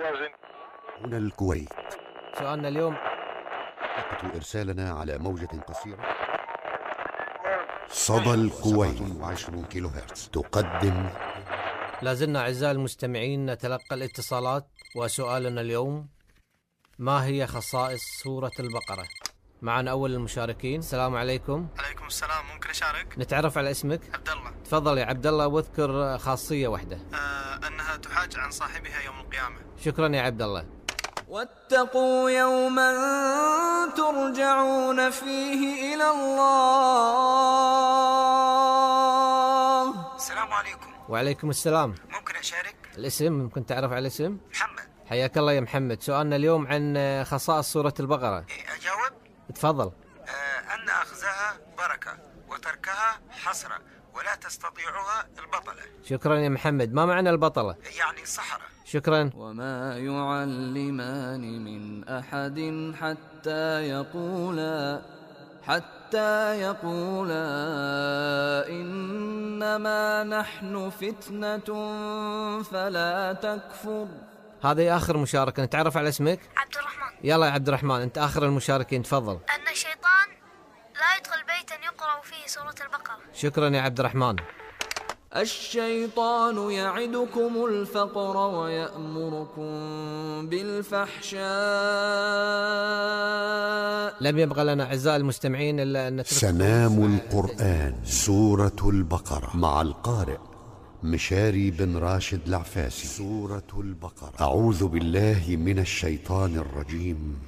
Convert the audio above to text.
هنا الكويت. سؤالنا اليوم. وقت إرسالنا على موجة قصيرة. صدى الكويت. 20 كيلو هرتز. تقدم. لازلنا أعزائي المستمعين نتلقى الاتصالات. وسؤالنا اليوم ما هي خصائص سورة البقرة؟ معنا أول المشاركين. السلام عليكم. عليكم السلام. ممكن أشارك؟ نتعرف على اسمك؟ عبد الله. تفضل يا عبد الله واذكر خاصية واحدة. إنها تحاج عن صاحبها يوم القيامة. شكرا يا عبد الله. واتقوا يوما ترجعون فيه إلى الله. السلام عليكم. وعليكم السلام. ممكن أشارك؟ الاسم ممكن تعرف على الاسم؟ محمد. حياك الله يا محمد. سؤالنا اليوم عن خصائص سورة البقرة. إيه، أجاوب؟ تفضل. آه أن أخذها بركة وتركها حسره ولا تستطيعها البطلة. شكرا يا محمد. ما معنى البطلة؟ يعني صحراء شكرا. وما يعلمان من أحد حتى يقولا حتى يقولا إنما نحن فتنة فلا تكفر. هذه آخر مشاركة. نتعرف على اسمك؟ عبد الرحمن. يلا يا عبد الرحمن أنت آخر المشاركين تفضل. لا يدخل بيتا يقرأ فيه سورة البقرة. شكرا يا عبد الرحمن. الشيطان يعدكم الفقر ويأمركم بالفحشاء. لم يبقى لنا أعزائي المستمعين إلا أن نترك سنام القرآن. سورة البقرة. مع القارئ مشاري بن راشد العفاسي. سورة البقرة. أعوذ بالله من الشيطان الرجيم.